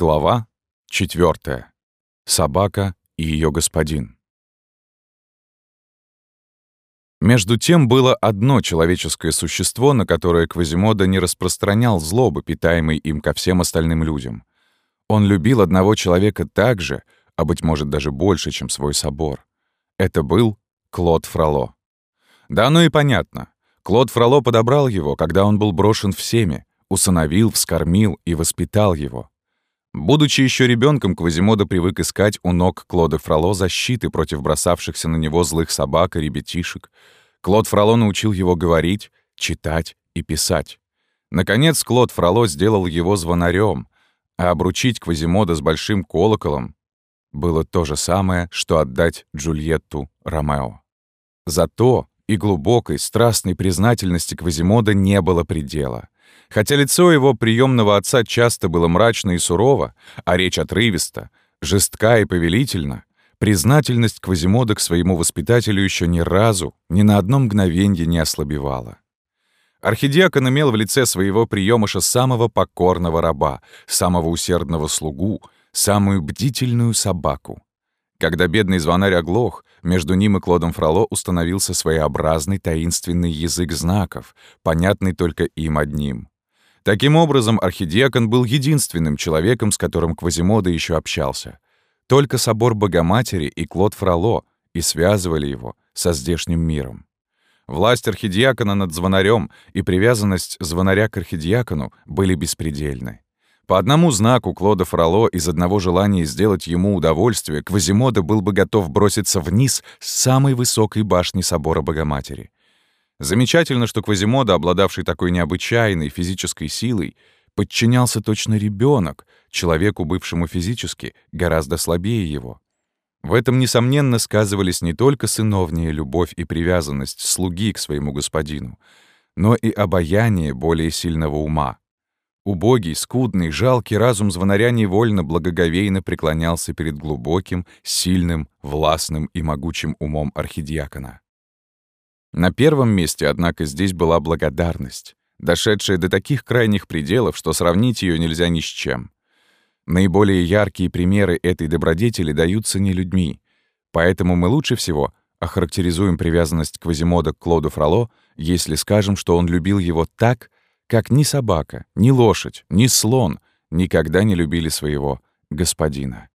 Глава 4. Собака и ее господин. Между тем было одно человеческое существо, на которое Квазимода не распространял злобы, питаемой им ко всем остальным людям. Он любил одного человека так же, а, быть может, даже больше, чем свой собор. Это был Клод Фроло. Да оно и понятно. Клод Фроло подобрал его, когда он был брошен всеми, усыновил, вскормил и воспитал его. Будучи еще ребенком, Квазимода привык искать у ног Клода Фроло защиты против бросавшихся на него злых собак и ребятишек. Клод Фроло научил его говорить, читать и писать. Наконец, Клод Фроло сделал его звонарем, а обручить Квазимода с большим колоколом было то же самое, что отдать Джульетту Ромео. Зато и глубокой, страстной признательности Квазимода не было предела — Хотя лицо его приемного отца часто было мрачно и сурово, а речь отрывиста, жестка и повелительна, признательность Квазимода к своему воспитателю еще ни разу, ни на одно мгновенье не ослабевала. Архидиакон имел в лице своего приемыша самого покорного раба, самого усердного слугу, самую бдительную собаку. Когда бедный звонарь оглох, между ним и Клодом Фроло установился своеобразный таинственный язык знаков, понятный только им одним. Таким образом, архидиакон был единственным человеком, с которым Квазимода еще общался. Только собор Богоматери и Клод Фроло и связывали его со здешним миром. Власть архидиакона над звонарем и привязанность звонаря к архидиакону были беспредельны. По одному знаку Клода Фроло из одного желания сделать ему удовольствие, Квазимода был бы готов броситься вниз с самой высокой башни собора Богоматери. Замечательно, что Квазимода, обладавший такой необычайной физической силой, подчинялся точно ребенок, человеку, бывшему физически, гораздо слабее его. В этом, несомненно, сказывались не только сыновняя любовь и привязанность слуги к своему господину, но и обаяние более сильного ума. Убогий, скудный, жалкий разум звонаря невольно благоговейно преклонялся перед глубоким, сильным, властным и могучим умом архидиакона. На первом месте, однако, здесь была благодарность, дошедшая до таких крайних пределов, что сравнить ее нельзя ни с чем. Наиболее яркие примеры этой добродетели даются не людьми, поэтому мы лучше всего охарактеризуем привязанность Квазимода к Клоду Фроло, если скажем, что он любил его так, как ни собака, ни лошадь, ни слон никогда не любили своего господина.